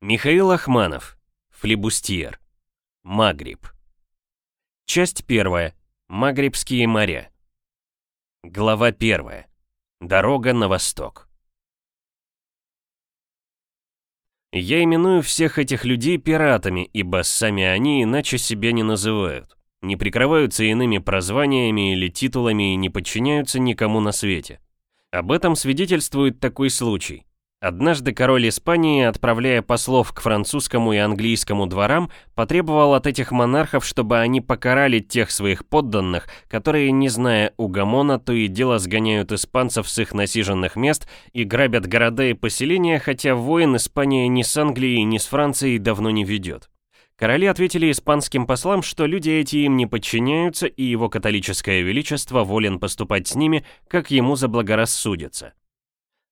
Михаил Ахманов. Флибустьер. Магриб. Часть первая. Магрибские моря. Глава первая. Дорога на восток. Я именую всех этих людей пиратами, ибо сами они иначе себя не называют, не прикрываются иными прозваниями или титулами и не подчиняются никому на свете. Об этом свидетельствует такой случай. Однажды король Испании, отправляя послов к французскому и английскому дворам, потребовал от этих монархов, чтобы они покарали тех своих подданных, которые, не зная угомона, то и дело сгоняют испанцев с их насиженных мест и грабят города и поселения, хотя воин Испания ни с Англией, ни с Францией давно не ведет. Короли ответили испанским послам, что люди эти им не подчиняются, и его католическое величество волен поступать с ними, как ему заблагорассудится.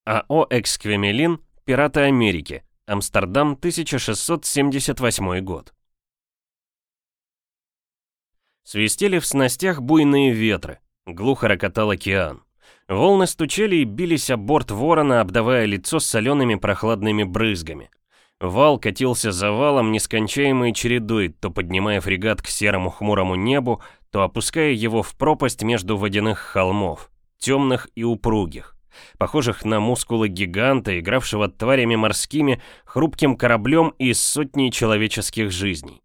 АО «Эксквемелин», «Пираты Америки», Амстердам, 1678 год. Свистели в снастях буйные ветры, глухо рокотал океан. Волны стучали и бились о борт ворона, обдавая лицо солеными прохладными брызгами. Вал катился за валом нескончаемой чередой, то поднимая фрегат к серому хмурому небу, то опуская его в пропасть между водяных холмов, темных и упругих похожих на мускулы гиганта, игравшего тварями морскими, хрупким кораблем из сотни человеческих жизней.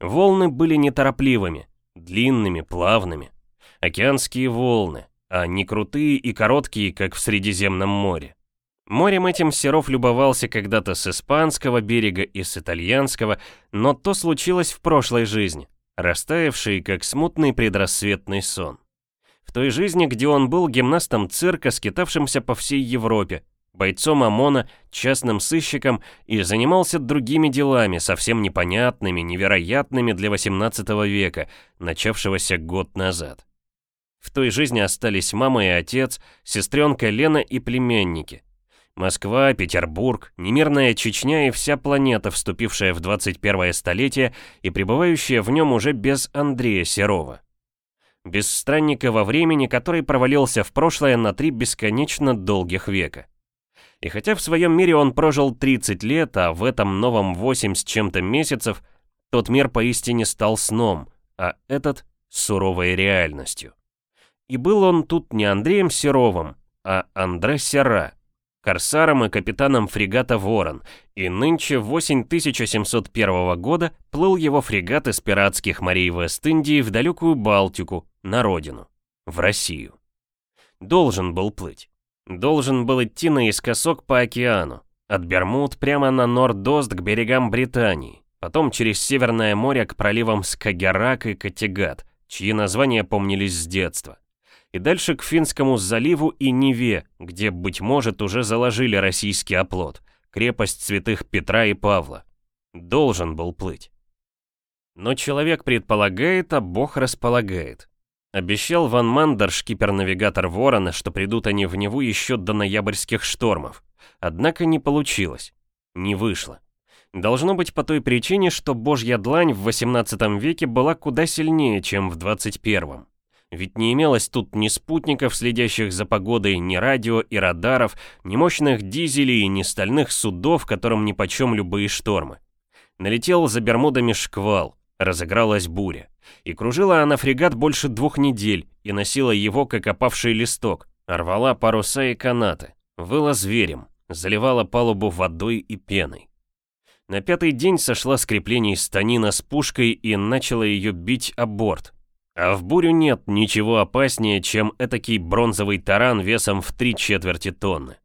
Волны были неторопливыми, длинными, плавными. Океанские волны, а не крутые и короткие, как в Средиземном море. Морем этим Серов любовался когда-то с испанского берега и с итальянского, но то случилось в прошлой жизни, растаявший, как смутный предрассветный сон. В той жизни, где он был гимнастом цирка, скитавшимся по всей Европе, бойцом ОМОНа, частным сыщиком и занимался другими делами, совсем непонятными, невероятными для 18 века, начавшегося год назад. В той жизни остались мама и отец, сестренка Лена и племянники. Москва, Петербург, немирная Чечня и вся планета, вступившая в 21 столетие и пребывающая в нем уже без Андрея Серова без странника во времени, который провалился в прошлое на три бесконечно долгих века. И хотя в своем мире он прожил 30 лет, а в этом новом 8 с чем-то месяцев, тот мир поистине стал сном, а этот — суровой реальностью. И был он тут не Андреем Серовым, а Андре Сера, корсаром и капитаном фрегата «Ворон», и нынче в осень 1701 года плыл его фрегат из пиратских морей Вест-Индии в далекую Балтику, на родину, в Россию. Должен был плыть. Должен был идти наискосок по океану, от Бермуд прямо на Норд-Ост к берегам Британии, потом через Северное море к проливам Скагерак и Категат, чьи названия помнились с детства и дальше к Финскому заливу и Неве, где, быть может, уже заложили российский оплот, крепость святых Петра и Павла. Должен был плыть. Но человек предполагает, а Бог располагает. Обещал Ван Мандер, шкипер-навигатор Ворона, что придут они в Неву еще до ноябрьских штормов. Однако не получилось. Не вышло. Должно быть по той причине, что божья длань в 18 веке была куда сильнее, чем в 21. Ведь не имелось тут ни спутников, следящих за погодой, ни радио и радаров, ни мощных дизелей, ни стальных судов, которым нипочем любые штормы. Налетел за Бермудами шквал, разыгралась буря. И кружила она фрегат больше двух недель, и носила его, как опавший листок, рвала паруса и канаты, выла зверем, заливала палубу водой и пеной. На пятый день сошла с креплений станина с пушкой и начала ее бить о борт, а в бурю нет ничего опаснее, чем этакий бронзовый таран весом в три четверти тонны.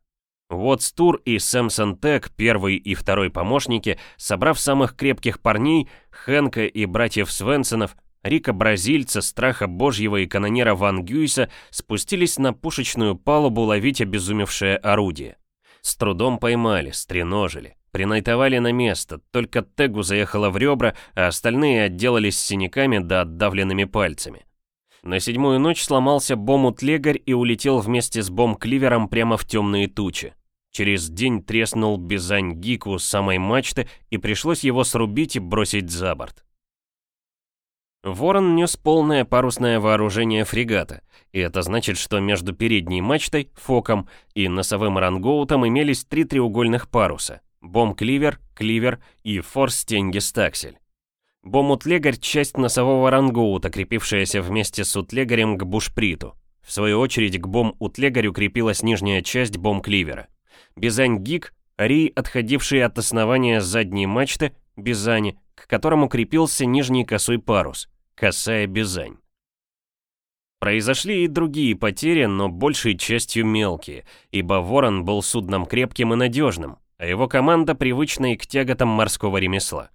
Вот Стур и Сэмсон Тек, первый и второй помощники, собрав самых крепких парней, Хэнка и братьев Свенсонов, Рика Бразильца, Страха Божьего и канонера Ван Гюйса спустились на пушечную палубу ловить обезумевшее орудие. С трудом поймали, стреножили. Принайтовали на место, только Тегу заехала в ребра, а остальные отделались синяками да отдавленными пальцами. На седьмую ночь сломался Бомут-легарь и улетел вместе с Бом-кливером прямо в темные тучи. Через день треснул Бизань Гику самой мачты, и пришлось его срубить и бросить за борт. Ворон нес полное парусное вооружение фрегата, и это значит, что между передней мачтой, фоком и носовым рангоутом имелись три треугольных паруса бом-кливер, кливер и форс-стенгистаксель. Бом-утлегарь — часть носового рангоута, крепившаяся вместе с утлегарем к бушприту. В свою очередь к бом-утлегарю крепилась нижняя часть бом-кливера. Бизань-гик — рей, отходивший от основания задней мачты, бизани, к которому крепился нижний косой парус, косая бизань. Произошли и другие потери, но большей частью мелкие, ибо «Ворон» был судном крепким и надежным, а его команда привычной к тяготам морского ремесла.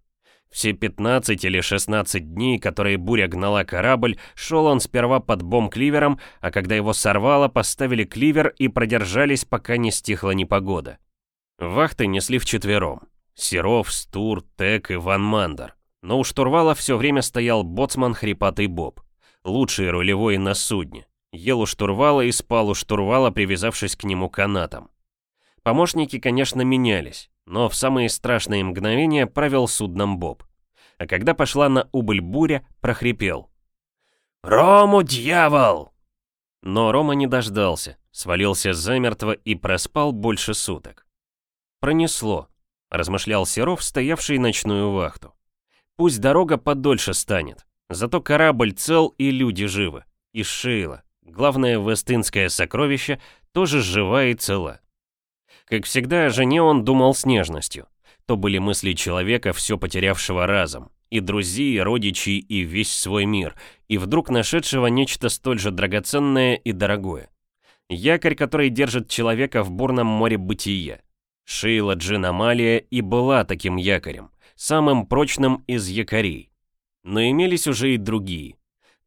Все 15 или 16 дней, которые буря гнала корабль, шел он сперва под бом-кливером, а когда его сорвало, поставили кливер и продержались, пока не стихла непогода. Вахты несли вчетвером. Серов, Стур, Тек и Ван Мандер. Но у штурвала все время стоял боцман Хрипатый Боб лучший рулевой на судне, ел у штурвала и спал у штурвала, привязавшись к нему канатом. Помощники, конечно, менялись, но в самые страшные мгновения правил судном Боб. А когда пошла на убыль буря, прохрипел. «Рому, дьявол!» Но Рома не дождался, свалился замертво и проспал больше суток. «Пронесло», — размышлял Серов, стоявший ночную вахту. «Пусть дорога подольше станет, Зато корабль цел и люди живы. И Шейла, главное вестынское сокровище, тоже жива и цела. Как всегда, о жене он думал с нежностью. То были мысли человека, все потерявшего разом. И друзей, и родичей, и весь свой мир. И вдруг нашедшего нечто столь же драгоценное и дорогое. Якорь, который держит человека в бурном море бытия. Шейла Джин Амалия и была таким якорем, самым прочным из якорей. Но имелись уже и другие.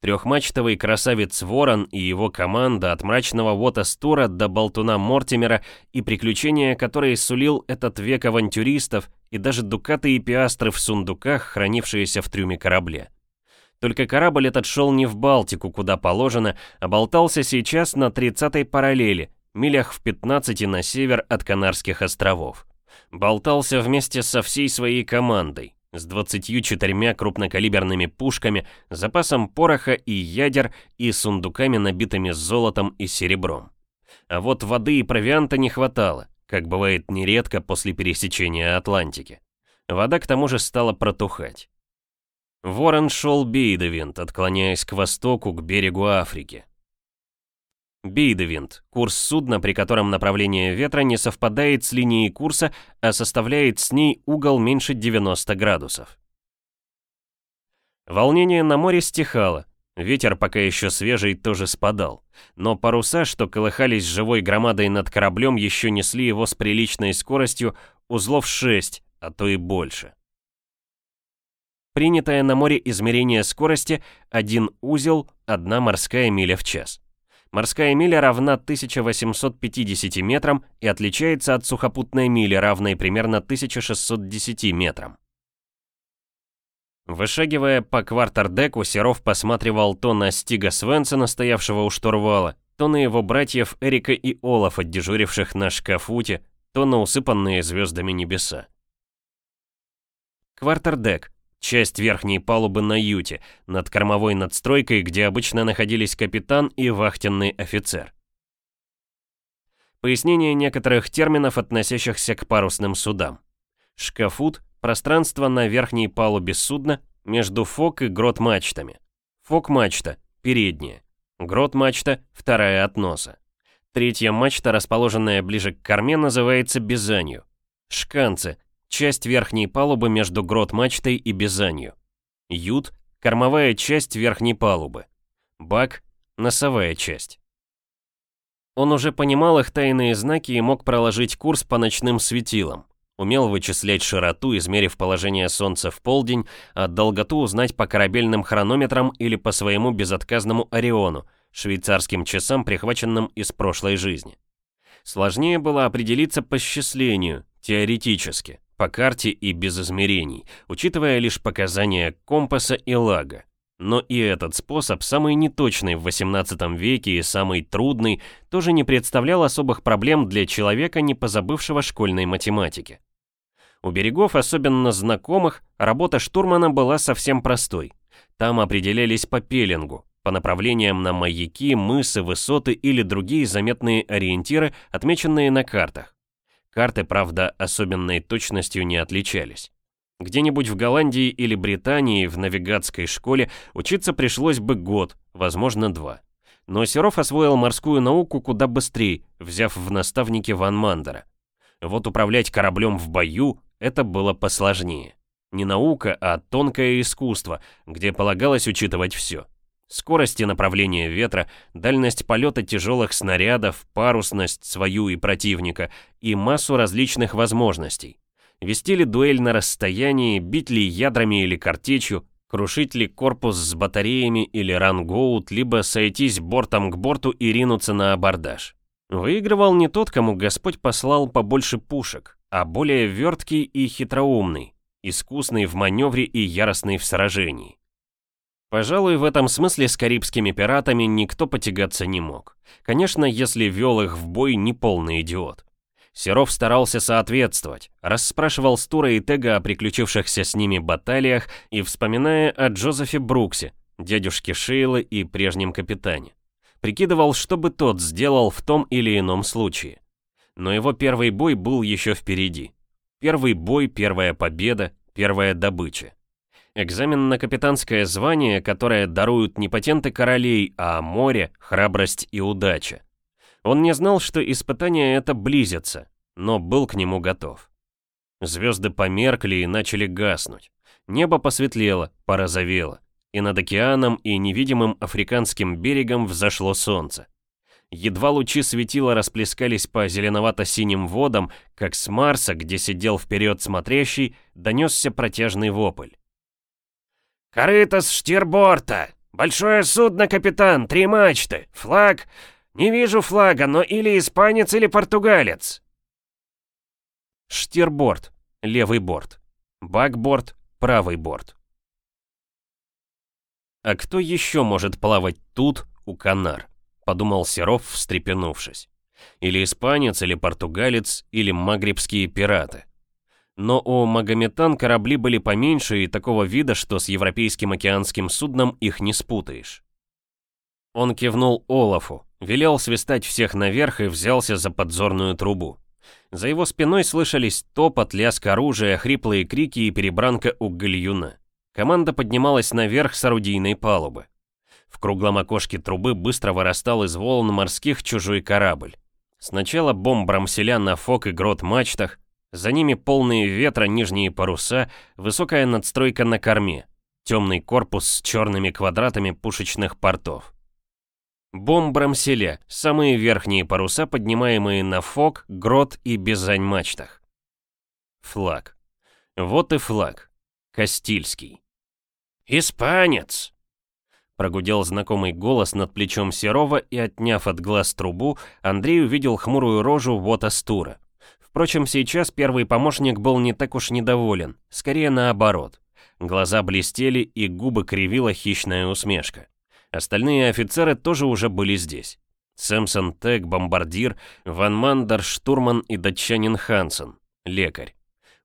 Трехмачтовый красавец Ворон и его команда от мрачного Вота Стура до болтуна Мортимера и приключения, которые сулил этот век авантюристов и даже дукаты и пиастры в сундуках, хранившиеся в трюме корабля. Только корабль этот шел не в Балтику, куда положено, а болтался сейчас на 30-й параллели, милях в 15 на север от Канарских островов. Болтался вместе со всей своей командой, с 24 крупнокалиберными пушками, запасом пороха и ядер и сундуками, набитыми золотом и серебром. А вот воды и провианта не хватало, как бывает нередко после пересечения Атлантики. Вода к тому же стала протухать. Ворон шел Бейдевинт, отклоняясь к востоку, к берегу Африки. Бейдевинд – курс судна, при котором направление ветра не совпадает с линией курса, а составляет с ней угол меньше 90 градусов. Волнение на море стихало, ветер пока еще свежий тоже спадал, но паруса, что колыхались живой громадой над кораблем, еще несли его с приличной скоростью узлов 6, а то и больше. Принятое на море измерение скорости – один узел, одна морская миля в час. Морская миля равна 1850 метрам и отличается от сухопутной мили, равной примерно 1610 метрам. Вышагивая по квартердеку, Серов посматривал то на Стига Свенсона, стоявшего у штурвала, то на его братьев Эрика и Олафа, дежуривших на шкафуте, то на усыпанные звездами небеса. Квартердек часть верхней палубы на юте, над кормовой надстройкой, где обычно находились капитан и вахтенный офицер. Пояснение некоторых терминов, относящихся к парусным судам. Шкафут – пространство на верхней палубе судна между фок и грот-мачтами. Фок-мачта – передняя. Грот-мачта – вторая от носа. Третья мачта, расположенная ближе к корме, называется бизанью. Шканцы часть верхней палубы между грот-мачтой и бизанью. Ют — кормовая часть верхней палубы. Бак — носовая часть. Он уже понимал их тайные знаки и мог проложить курс по ночным светилам. Умел вычислять широту, измерив положение Солнца в полдень, а долготу узнать по корабельным хронометрам или по своему безотказному Ориону, швейцарским часам, прихваченным из прошлой жизни. Сложнее было определиться по счислению, теоретически по карте и без измерений, учитывая лишь показания компаса и лага. Но и этот способ, самый неточный в 18 веке и самый трудный, тоже не представлял особых проблем для человека, не позабывшего школьной математики. У берегов, особенно знакомых, работа штурмана была совсем простой. Там определялись по пеленгу, по направлениям на маяки, мысы, высоты или другие заметные ориентиры, отмеченные на картах. Карты, правда, особенной точностью не отличались. Где-нибудь в Голландии или Британии в навигатской школе учиться пришлось бы год, возможно, два. Но Серов освоил морскую науку куда быстрее, взяв в наставники Ван Мандера. Вот управлять кораблем в бою — это было посложнее. Не наука, а тонкое искусство, где полагалось учитывать все. Скорость и направление ветра, дальность полета тяжелых снарядов, парусность свою и противника и массу различных возможностей. Вести ли дуэль на расстоянии, бить ли ядрами или картечью, крушить ли корпус с батареями или рангоут, либо сойтись бортом к борту и ринуться на абордаж. Выигрывал не тот, кому Господь послал побольше пушек, а более верткий и хитроумный, искусный в маневре и яростный в сражении. Пожалуй, в этом смысле с карибскими пиратами никто потягаться не мог. Конечно, если вел их в бой не полный идиот. Серов старался соответствовать, расспрашивал Стура и Тега о приключившихся с ними баталиях и вспоминая о Джозефе Бруксе, дядюшке Шейлы и прежнем капитане. Прикидывал, что бы тот сделал в том или ином случае. Но его первый бой был еще впереди. Первый бой, первая победа, первая добыча. Экзамен на капитанское звание, которое даруют не патенты королей, а море, храбрость и удача. Он не знал, что испытание это близится, но был к нему готов. Звезды померкли и начали гаснуть. Небо посветлело, порозовело, и над океаном и невидимым африканским берегом взошло солнце. Едва лучи светила расплескались по зеленовато-синим водам, как с Марса, где сидел вперед смотрящий, донесся протяжный вопль. «Корыто с штирборта! Большое судно, капитан, три мачты! Флаг... Не вижу флага, но или испанец, или португалец!» Штирборд, левый борт. Бакборд, правый борт. «А кто еще может плавать тут, у Канар?» — подумал Серов, встрепенувшись. «Или испанец, или португалец, или магрибские пираты. Но у Магометан корабли были поменьше и такого вида, что с европейским океанским судном их не спутаешь. Он кивнул Олафу, велел свистать всех наверх и взялся за подзорную трубу. За его спиной слышались топот, лязг оружия, хриплые крики и перебранка у гальюна. Команда поднималась наверх с орудийной палубы. В круглом окошке трубы быстро вырастал из волн морских чужой корабль. Сначала бомб-брамселя на фок и грот мачтах, за ними полные ветра нижние паруса, высокая надстройка на корме, темный корпус с черными квадратами пушечных портов. Бомбрамселя, самые верхние паруса, поднимаемые на фок, грот и безань мачтах. Флаг. Вот и флаг. Кастильский. «Испанец!» Прогудел знакомый голос над плечом Серова и, отняв от глаз трубу, Андрей увидел хмурую рожу вот Астура. Впрочем, сейчас первый помощник был не так уж недоволен, скорее наоборот. Глаза блестели и губы кривила хищная усмешка. Остальные офицеры тоже уже были здесь. Сэмсон Тек, бомбардир, Ван Мандер, штурман и датчанин Хансен, лекарь.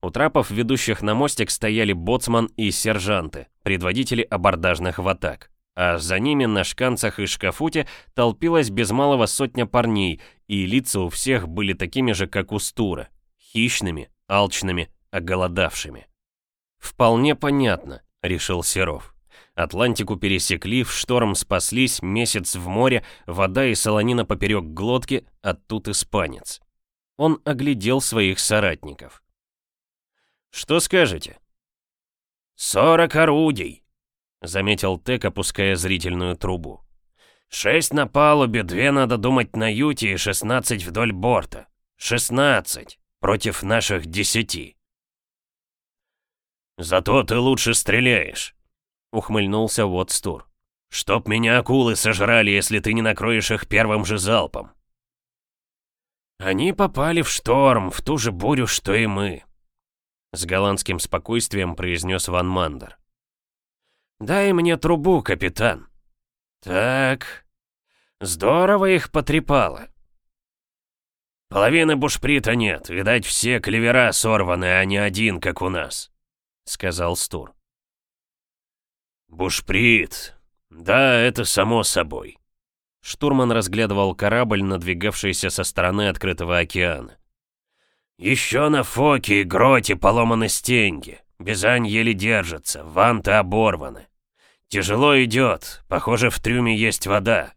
У трапов, ведущих на мостик, стояли боцман и сержанты, предводители абордажных ватак а за ними на шканцах и шкафуте толпилась без малого сотня парней, и лица у всех были такими же, как у Стура, хищными, алчными, оголодавшими. «Вполне понятно», — решил Серов. Атлантику пересекли, в шторм спаслись, месяц в море, вода и солонина поперек глотки, а тут испанец. Он оглядел своих соратников. «Что скажете?» «Сорок орудий», заметил Тек, опуская зрительную трубу. «Шесть на палубе, две, надо думать, на юте и шестнадцать вдоль борта. Шестнадцать против наших десяти». «Зато ты лучше стреляешь», — ухмыльнулся Уотстур. «Чтоб меня акулы сожрали, если ты не накроешь их первым же залпом». «Они попали в шторм, в ту же бурю, что и мы», — с голландским спокойствием произнес Ван Мандер. «Дай мне трубу, капитан». «Так...» «Здорово их потрепало». «Половины бушприта нет, видать, все клевера сорваны, а не один, как у нас», — сказал Стур. «Бушприт. Да, это само собой». Штурман разглядывал корабль, надвигавшийся со стороны открытого океана. «Еще на Фоке и Гроте поломаны стеньги. Бизань еле держится, ванты оборваны. Тяжело идет, похоже, в трюме есть вода».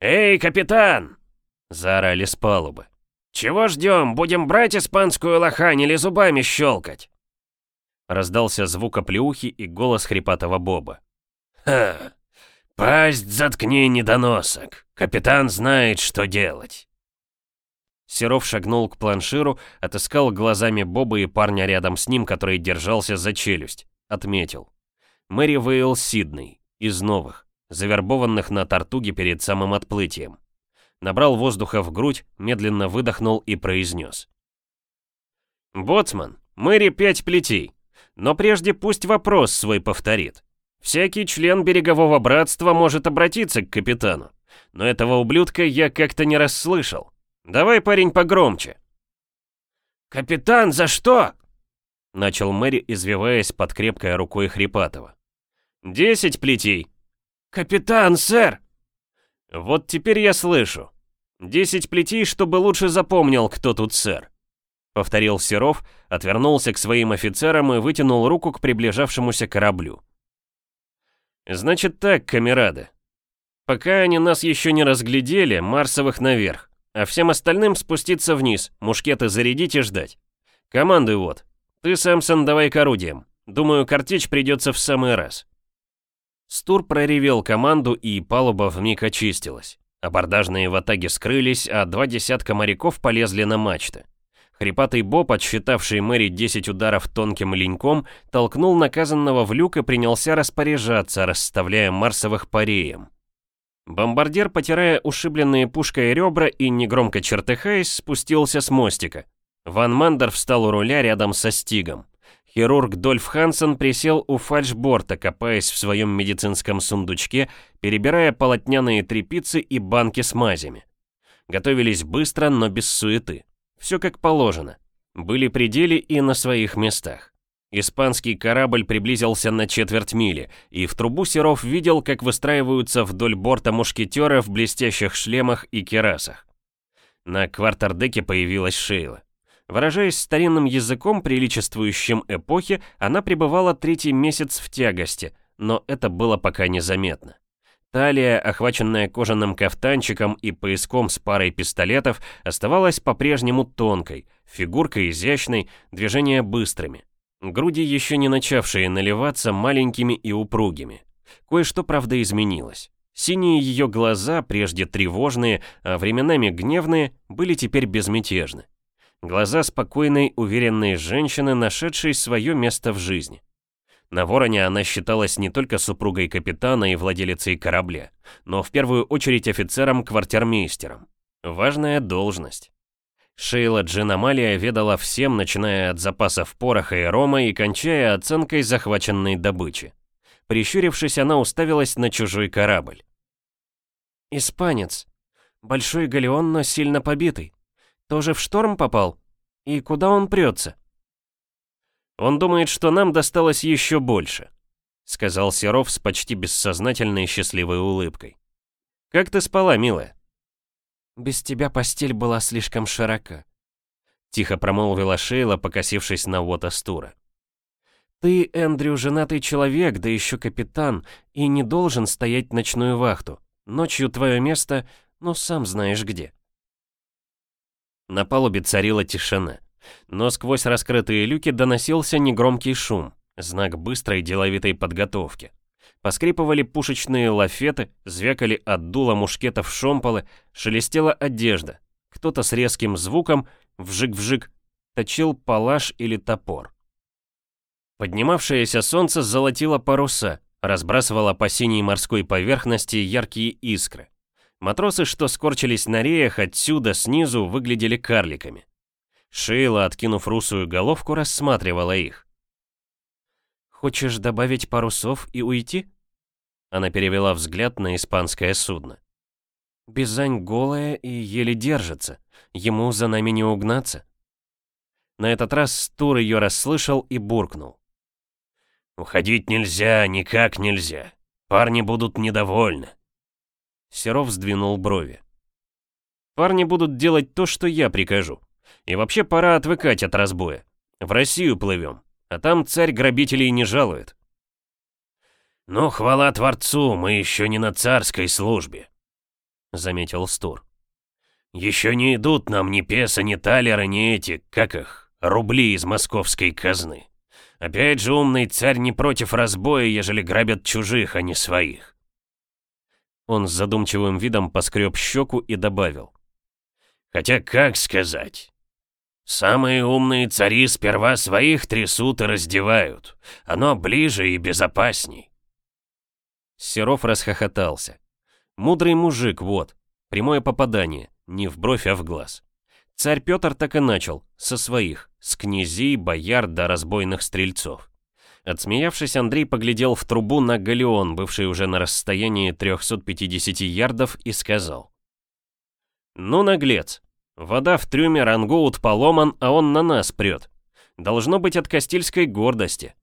«Эй, капитан!» — заорали с палубы. «Чего ждем? Будем брать испанскую лохань или зубами щелкать?» Раздался звук оплеухи и голос хрипатого Боба. «Ха! Пасть заткни, недоносок! Капитан знает, что делать!» Серов шагнул к планширу, отыскал глазами Боба и парня рядом с ним, который держался за челюсть. Отметил. Мэри Вейл Сидней, из новых, завербованных на Тартуге перед самым отплытием. Набрал воздуха в грудь, медленно выдохнул и произнес. «Боцман, Мэри пять плетей. Но прежде пусть вопрос свой повторит. Всякий член берегового братства может обратиться к капитану. Но этого ублюдка я как-то не расслышал. Давай, парень, погромче. «Капитан, за что?» Начал Мэри, извиваясь под крепкой рукой Хрипатова. «Десять плетей». «Капитан, сэр!» «Вот теперь я слышу. Десять плетей, чтобы лучше запомнил, кто тут сэр повторил Серов, отвернулся к своим офицерам и вытянул руку к приближавшемуся кораблю. «Значит так, камерады. Пока они нас еще не разглядели, Марсовых наверх, а всем остальным спуститься вниз, мушкеты зарядить и ждать. Команды вот. Ты, Сэмсон, давай к орудиям. Думаю, картечь придется в самый раз». Стур проревел команду, и палуба вмиг очистилась. Абордажные ватаги скрылись, а два десятка моряков полезли на мачты. Хрипатый Боб, отсчитавший Мэри 10 ударов тонким леньком, толкнул наказанного в люк и принялся распоряжаться, расставляя марсовых пареем. Бомбардир, потирая ушибленные пушкой ребра и негромко чертыхаясь, спустился с мостика. Ван Мандер встал у руля рядом со Стигом. Хирург Дольф Хансен присел у фальшборта, копаясь в своем медицинском сундучке, перебирая полотняные трепицы и банки с мазями. Готовились быстро, но без суеты. Все как положено. Были пределы и на своих местах. Испанский корабль приблизился на четверть мили, и в трубу Серов видел, как выстраиваются вдоль борта мушкетеры в блестящих шлемах и керасах. На квартердеке появилась Шейла. Выражаясь старинным языком, приличествующим эпохе, она пребывала третий месяц в тягости, но это было пока незаметно. Талия, охваченная кожаным кафтанчиком и пояском с парой пистолетов, оставалась по-прежнему тонкой, фигурка изящной, движения быстрыми. Груди, еще не начавшие наливаться, маленькими и упругими. Кое-что, правда, изменилось. Синие ее глаза, прежде тревожные, а временами гневные, были теперь безмятежны. Глаза спокойной, уверенной женщины, нашедшей свое место в жизни. На Вороне она считалась не только супругой капитана и владелицей корабля, но в первую очередь офицером-квартирмейстером. Важная должность. Шейла Джин Амалия ведала всем, начиная от запасов пороха и рома и кончая оценкой захваченной добычи. Прищурившись, она уставилась на чужой корабль. «Испанец. Большой галеон, но сильно побитый. Тоже в шторм попал? И куда он прется?» Он думает, что нам досталось еще больше», — сказал Серов с почти бессознательной счастливой улыбкой. «Как ты спала, милая?» «Без тебя постель была слишком широка», — тихо промолвила Шейла, покосившись на Уота Стура. «Ты, Эндрю, женатый человек, да еще капитан, и не должен стоять ночную вахту. Ночью твое место, ну, сам знаешь где». На палубе царила тишина но сквозь раскрытые люки доносился негромкий шум, знак быстрой деловитой подготовки. Поскрипывали пушечные лафеты, звякали от дула мушкетов шомполы, шелестела одежда. Кто-то с резким звуком, вжик-вжик, точил палаш или топор. Поднимавшееся солнце золотило паруса, разбрасывало по синей морской поверхности яркие искры. Матросы, что скорчились на реях, отсюда, снизу, выглядели карликами. Шейла, откинув русую головку, рассматривала их. «Хочешь добавить парусов и уйти?» Она перевела взгляд на испанское судно. «Бизань голая и еле держится. Ему за нами не угнаться». На этот раз Стур ее расслышал и буркнул. «Уходить нельзя, никак нельзя. Парни будут недовольны». Серов сдвинул брови. «Парни будут делать то, что я прикажу. И вообще пора отвыкать от разбоя. В Россию плывем, а там царь грабителей не жалует. «Ну, хвала Творцу, мы еще не на царской службе», — заметил Стур. «Еще не идут нам ни песа, ни талера, ни эти, как их, рубли из московской казны. Опять же, умный царь не против разбоя, ежели грабят чужих, а не своих». Он с задумчивым видом поскреб щеку и добавил. «Хотя как сказать? Самые умные цари сперва своих трясут и раздевают. Оно ближе и безопасней. Серов расхохотался. Мудрый мужик, вот. Прямое попадание, не в бровь, а в глаз. Царь Петр так и начал, со своих, с князей, бояр до разбойных стрельцов. Отсмеявшись, Андрей поглядел в трубу на галеон, бывший уже на расстоянии 350 ярдов, и сказал. «Ну, наглец, вода в трюме, рангоут поломан, а он на нас прет. Должно быть от Кастильской гордости.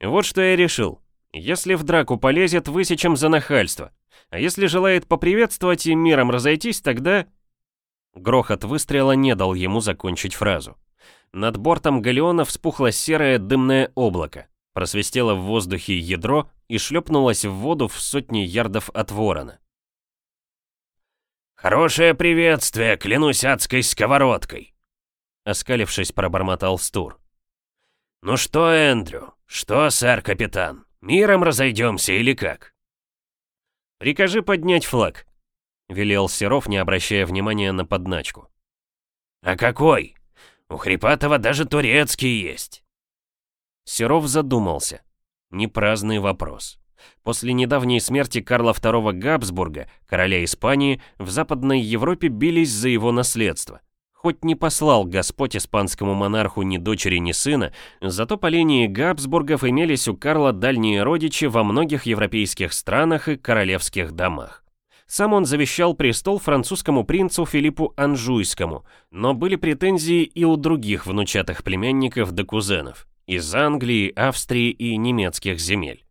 Вот что я решил. Если в драку полезет, высечем за нахальство. А если желает поприветствовать и миром разойтись, тогда...» Грохот выстрела не дал ему закончить фразу. Над бортом галеона вспухло серое дымное облако, просвистело в воздухе ядро и шлепнулось в воду в сотни ярдов от ворона. «Хорошее приветствие, клянусь адской сковородкой!» Оскалившись, пробормотал Стур. «Ну что, Эндрю? Что, сэр-капитан? Миром разойдемся или как?» «Прикажи поднять флаг», — велел Серов, не обращая внимания на подначку. «А какой? У Хрипатова даже турецкий есть». Серов задумался. Непраздный вопрос. После недавней смерти Карла II Габсбурга, короля Испании, в Западной Европе бились за его наследство. Хоть не послал Господь испанскому монарху ни дочери, ни сына, зато по линии Габсбургов имелись у Карла дальние родичи во многих европейских странах и королевских домах. Сам он завещал престол французскому принцу Филиппу Анжуйскому, но были претензии и у других внучатых племянников да кузенов, из Англии, Австрии и немецких земель.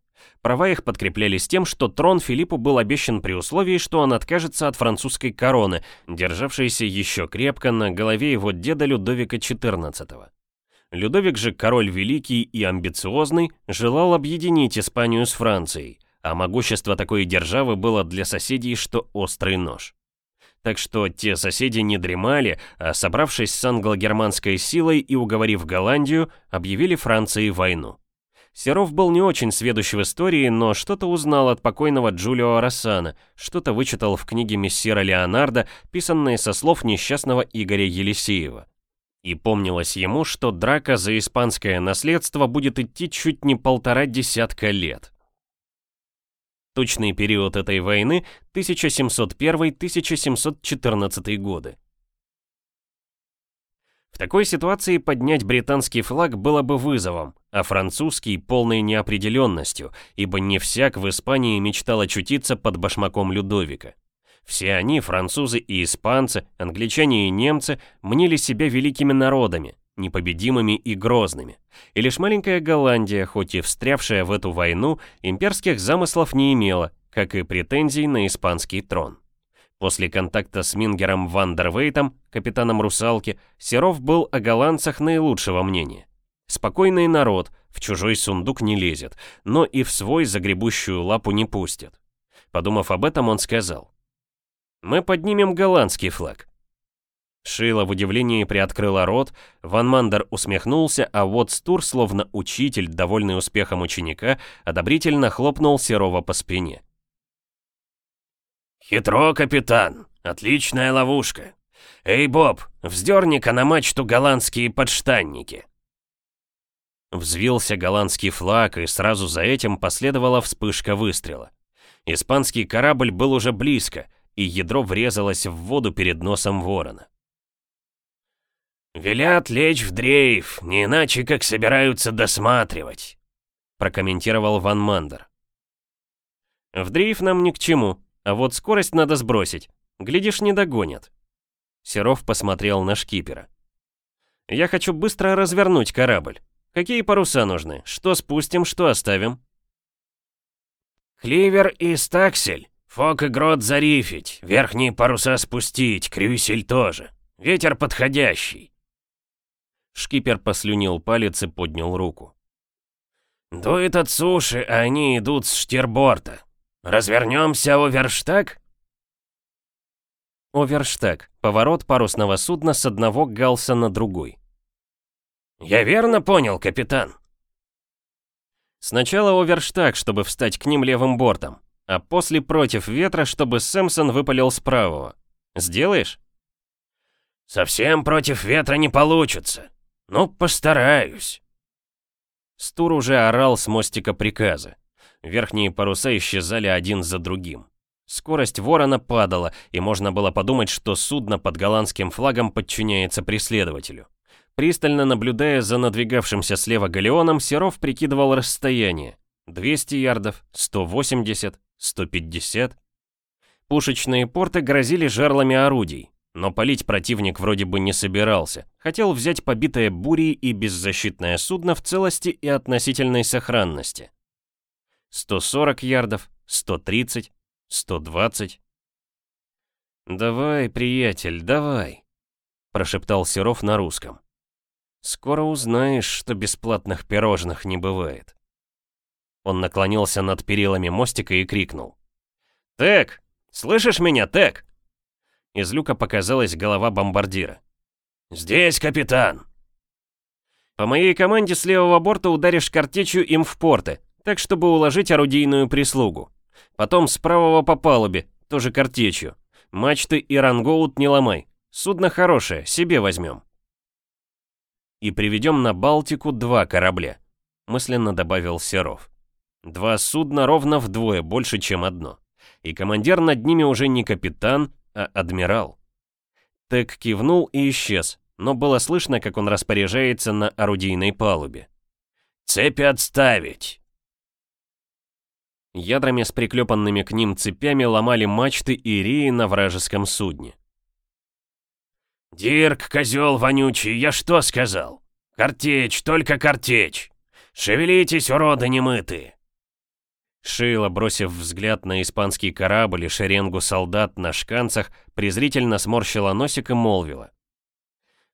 Права их подкреплялись тем, что трон Филиппу был обещан при условии, что он откажется от французской короны, державшейся еще крепко на голове его деда Людовика XIV. Людовик же, король великий и амбициозный, желал объединить Испанию с Францией, а могущество такой державы было для соседей, что острый нож. Так что те соседи не дремали, а собравшись с англо-германской силой и уговорив Голландию, объявили Франции войну. Серов был не очень сведущ в истории, но что-то узнал от покойного Джулио Рассана, что-то вычитал в книге мессира Леонардо, писанной со слов несчастного Игоря Елисеева. И помнилось ему, что драка за испанское наследство будет идти чуть не полтора десятка лет. Точный период этой войны 1701-1714 годы. В такой ситуации поднять британский флаг было бы вызовом, а французский — полной неопределенностью, ибо не всяк в Испании мечтал очутиться под башмаком Людовика. Все они, французы и испанцы, англичане и немцы, мнили себя великими народами, непобедимыми и грозными. И лишь маленькая Голландия, хоть и встрявшая в эту войну, имперских замыслов не имела, как и претензий на испанский трон. После контакта с Мингером Вандервейтом, капитаном «Русалки», Серов был о голландцах наилучшего мнения. Спокойный народ, в чужой сундук не лезет, но и в свой загребущую лапу не пустит. Подумав об этом, он сказал. «Мы поднимем голландский флаг». Шила в удивлении приоткрыла рот, Ван Мандер усмехнулся, а вот Стур, словно учитель, довольный успехом ученика, одобрительно хлопнул Серова по спине. «Хитро, капитан. Отличная ловушка. Эй, Боб, вздерни-ка на мачту голландские подштанники». Взвился голландский флаг, и сразу за этим последовала вспышка выстрела. Испанский корабль был уже близко, и ядро врезалось в воду перед носом ворона. «Велят лечь в дрейф, не иначе как собираются досматривать», прокомментировал Ван Мандер. «В дрейф нам ни к чему», а вот скорость надо сбросить. Глядишь, не догонят. Серов посмотрел на шкипера. Я хочу быстро развернуть корабль. Какие паруса нужны? Что спустим, что оставим? Кливер и стаксель. Фок и грот зарифить. Верхние паруса спустить, крюсель тоже. Ветер подходящий. Шкипер послюнил палец и поднял руку. «Дует от суши, а они идут с штирборта. Развернемся, оверштаг?» Оверштаг — поворот парусного судна с одного галса на другой. «Я верно понял, капитан?» Сначала оверштаг, чтобы встать к ним левым бортом, а после против ветра, чтобы Сэмсон выпалил с правого. Сделаешь? «Совсем против ветра не получится. Ну, постараюсь». Стур уже орал с мостика приказа. Верхние паруса исчезали один за другим. Скорость ворона падала, и можно было подумать, что судно под голландским флагом подчиняется преследователю. Пристально наблюдая за надвигавшимся слева галеоном, Серов прикидывал расстояние. 200 ярдов, 180, 150. Пушечные порты грозили жерлами орудий, но палить противник вроде бы не собирался. Хотел взять побитое бурей и беззащитное судно в целости и относительной сохранности. 140 ярдов, 130, 120. «Давай, приятель, давай», — прошептал Серов на русском. «Скоро узнаешь, что бесплатных пирожных не бывает». Он наклонился над перилами мостика и крикнул. «Тек! Слышишь меня, Тек?» Из люка показалась голова бомбардира. «Здесь, капитан!» «По моей команде с левого борта ударишь картечью им в порты, так чтобы уложить орудийную прислугу. Потом с правого по палубе, тоже картечью. Мачты и рангоут не ломай. Судно хорошее, себе возьмем. И приведем на Балтику два корабля, мысленно добавил Серов. Два судна ровно вдвое больше, чем одно. И командир над ними уже не капитан, а адмирал. Тек кивнул и исчез, но было слышно, как он распоряжается на орудийной палубе. «Цепи отставить!» Ядрами с приклепанными к ним цепями ломали мачты и реи на вражеском судне. «Дирк, козел вонючий, я что сказал? Картечь, только картечь! Шевелитесь, уроды немытые!» Шейла, бросив взгляд на испанский корабль и шеренгу солдат на шканцах, презрительно сморщила носик и молвила.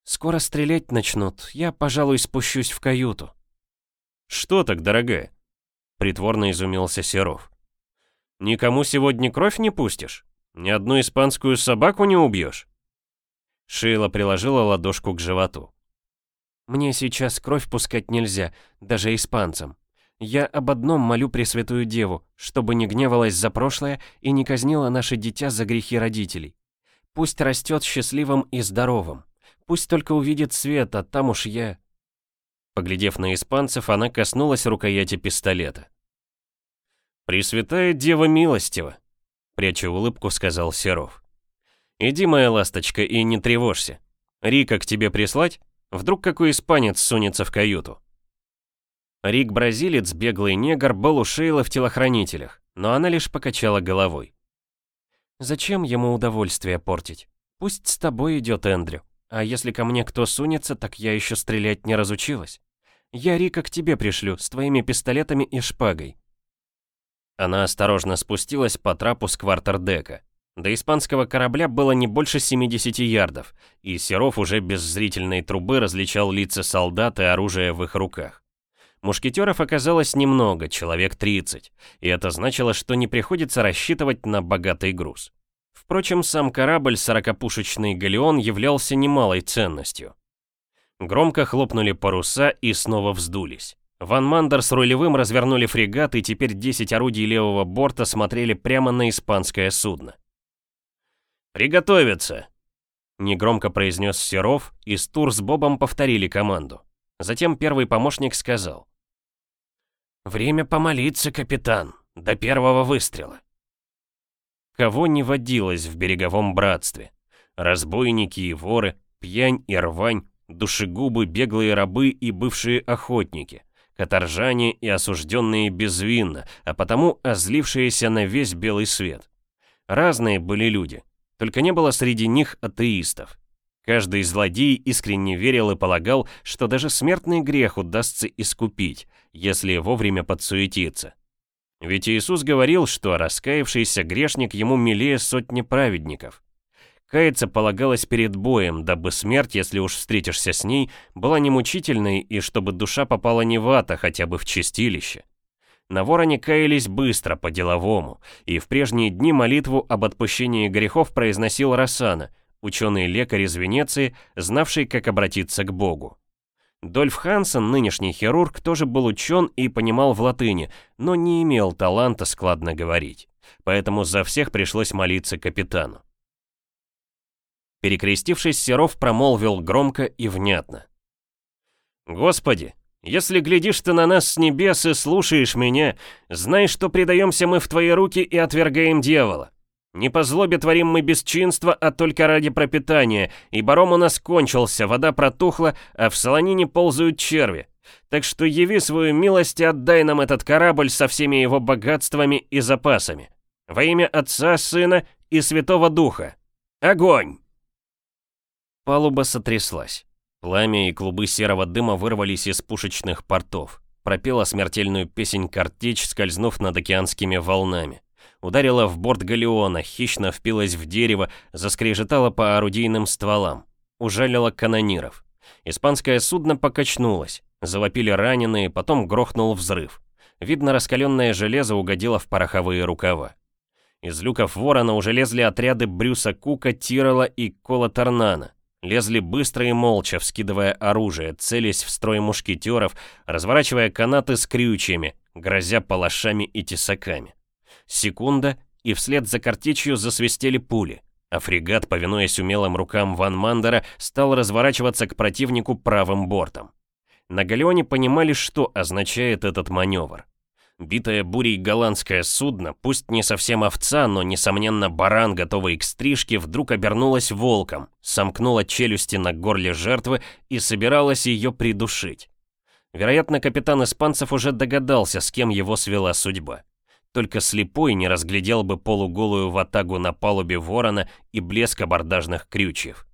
«Скоро стрелять начнут, я, пожалуй, спущусь в каюту». «Что так, дорогая?» Притворно изумился Серов. «Никому сегодня кровь не пустишь? Ни одну испанскую собаку не убьешь?» Шейла приложила ладошку к животу. «Мне сейчас кровь пускать нельзя, даже испанцам. Я об одном молю Пресвятую Деву, чтобы не гневалась за прошлое и не казнила наше дитя за грехи родителей. Пусть растет счастливым и здоровым. Пусть только увидит свет, а там уж я...» Поглядев на испанцев, она коснулась рукояти пистолета. «Пресвятая Дева милостива», — пряча улыбку, сказал Серов. «Иди, моя ласточка, и не тревожься. Рика к тебе прислать? Вдруг какой испанец сунется в каюту?» Рик-бразилец, беглый негр, был у Шейла в телохранителях, но она лишь покачала головой. «Зачем ему удовольствие портить? Пусть с тобой идет Эндрю. А если ко мне кто сунется, так я еще стрелять не разучилась. Я Рика к тебе пришлю, с твоими пистолетами и шпагой». Она осторожно спустилась по трапу с квартердека. До испанского корабля было не больше 70 ярдов, и Серов уже без зрительной трубы различал лица солдат и оружие в их руках. Мушкетеров оказалось немного, человек 30, и это значило, что не приходится рассчитывать на богатый груз. Впрочем, сам корабль, сорокопушечный галеон, являлся немалой ценностью. Громко хлопнули паруса и снова вздулись. Ван Мандер с рулевым развернули фрегат, и теперь 10 орудий левого борта смотрели прямо на испанское судно. «Приготовиться!» Негромко произнес Серов, и Стур с Бобом повторили команду. Затем первый помощник сказал. «Время помолиться, капитан, до первого выстрела» кого не водилось в береговом братстве. Разбойники и воры, пьянь и рвань, душегубы, беглые рабы и бывшие охотники, каторжане и осужденные безвинно, а потому озлившиеся на весь белый свет. Разные были люди, только не было среди них атеистов. Каждый злодей искренне верил и полагал, что даже смертный грех удастся искупить, если вовремя подсуетиться. Ведь Иисус говорил, что раскаявшийся грешник ему милее сотни праведников. Каяться полагалось перед боем, дабы смерть, если уж встретишься с ней, была не мучительной и чтобы душа попала не в ад, а хотя бы в чистилище. На вороне каялись быстро, по-деловому, и в прежние дни молитву об отпущении грехов произносил Рассана, ученый-лекарь из Венеции, знавший, как обратиться к Богу. Дольф Хансен, нынешний хирург, тоже был учен и понимал в латыни, но не имел таланта складно говорить. Поэтому за всех пришлось молиться капитану. Перекрестившись, Серов промолвил громко и внятно. «Господи, если глядишь ты на нас с небес и слушаешь меня, знай, что предаемся мы в твои руки и отвергаем дьявола. Не по злобе творим мы бесчинство, а только ради пропитания, и баром у нас кончился, вода протухла, а в солонине ползают черви. Так что яви свою милость и отдай нам этот корабль со всеми его богатствами и запасами. Во имя Отца, Сына и Святого Духа. Огонь!» Палуба сотряслась. Пламя и клубы серого дыма вырвались из пушечных портов. Пропела смертельную песнь картечь, скользнув над океанскими волнами. Ударила в борт галеона, хищно впилась в дерево, заскрежетала по орудийным стволам. Ужалила канониров. Испанское судно покачнулось. Завопили раненые, потом грохнул взрыв. Видно, раскаленное железо угодило в пороховые рукава. Из люков ворона уже лезли отряды Брюса Кука, Тирола и Кола Торнана. Лезли быстро и молча, вскидывая оружие, целясь в строй мушкетеров, разворачивая канаты с крючьями, грозя палашами и тесаками. Секунда, и вслед за картечью засвистели пули, а фрегат, повинуясь умелым рукам Ван Мандера, стал разворачиваться к противнику правым бортом. На Галеоне понимали, что означает этот маневр. Битое бурей голландское судно, пусть не совсем овца, но, несомненно, баран, готовый к стрижке, вдруг обернулось волком, сомкнуло челюсти на горле жертвы и собиралось ее придушить. Вероятно, капитан испанцев уже догадался, с кем его свела судьба. Только слепой не разглядел бы полуголую ватагу на палубе ворона и блеск абордажных крючьев.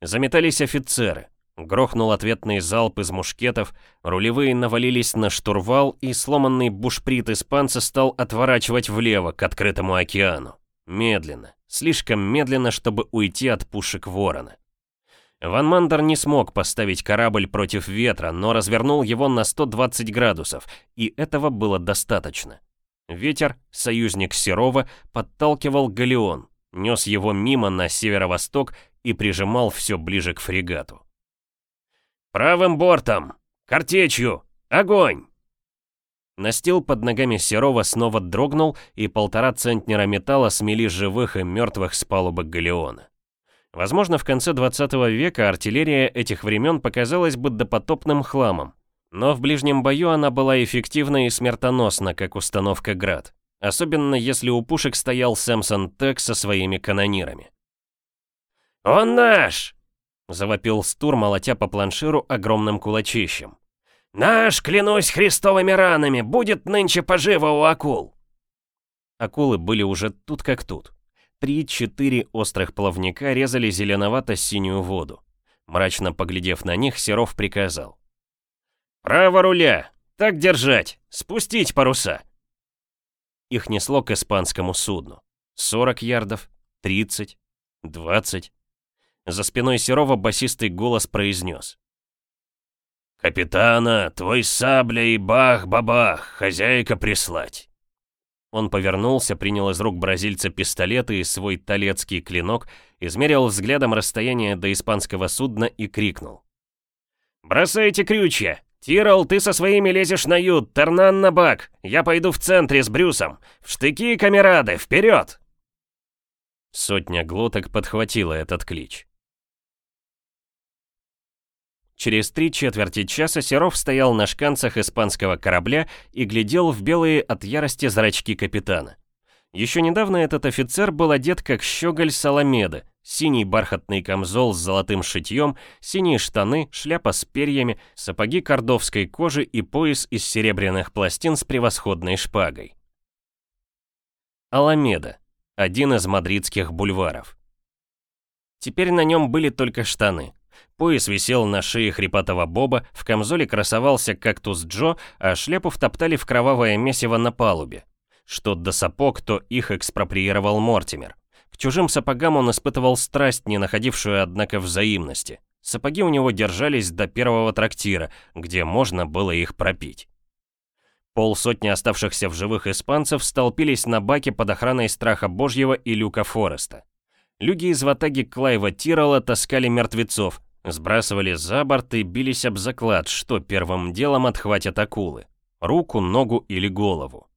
Заметались офицеры. Грохнул ответный залп из мушкетов, рулевые навалились на штурвал, и сломанный бушприт испанца стал отворачивать влево, к открытому океану. Медленно, слишком медленно, чтобы уйти от пушек ворона. Ван Мандер не смог поставить корабль против ветра, но развернул его на 120 градусов, и этого было достаточно. Ветер, союзник Серова, подталкивал галеон, нес его мимо на северо-восток и прижимал все ближе к фрегату. «Правым бортом! Картечью! Огонь!» Настил под ногами Серова снова дрогнул, и полтора центнера металла смели живых и мертвых с палубы галеона. Возможно, в конце 20 века артиллерия этих времен показалась бы допотопным хламом, но в ближнем бою она была эффективна и смертоносна, как установка «Град», особенно если у пушек стоял Сэмсон Тек со своими канонирами. «Он наш!» Завопил Стур, молотя по планширу огромным кулачищем. «Наш, клянусь христовыми ранами, будет нынче поживо у акул!» Акулы были уже тут как тут. Три-четыре острых плавника резали зеленовато-синюю воду. Мрачно поглядев на них, Серов приказал. «Право руля! Так держать! Спустить паруса!» Их несло к испанскому судну. 40 ярдов, 30, 20. За спиной Серова басистый голос произнес. «Капитана, твой сабля и бах-бабах, хозяйка прислать!» Он повернулся, принял из рук бразильца пистолет и свой талецкий клинок, измерил взглядом расстояние до испанского судна и крикнул. «Бросайте крючья! Тирол, ты со своими лезешь на ют, Тернан на бак! Я пойду в центре с Брюсом! В штыки, камерады, вперед!» Сотня глоток подхватила этот клич. Через три четверти часа Серов стоял на шканцах испанского корабля и глядел в белые от ярости зрачки капитана. Еще недавно этот офицер был одет как щеголь Саламеды, синий бархатный камзол с золотым шитьем, синие штаны, шляпа с перьями, сапоги кордовской кожи и пояс из серебряных пластин с превосходной шпагой. Аламеда, один из мадридских бульваров. Теперь на нем были только штаны. Пояс висел на шее хрипатого Боба, в камзоле красовался кактус Джо, а шляпу втоптали в кровавое месиво на палубе. Что до сапог, то их экспроприировал Мортимер. Чужим сапогам он испытывал страсть, не находившую, однако, взаимности. Сапоги у него держались до первого трактира, где можно было их пропить. Полсотни оставшихся в живых испанцев столпились на баке под охраной Страха Божьего и Люка Фореста. Люди из ватаги Клайва Тирола таскали мертвецов, сбрасывали за борт и бились об заклад, что первым делом отхватят акулы. Руку, ногу или голову.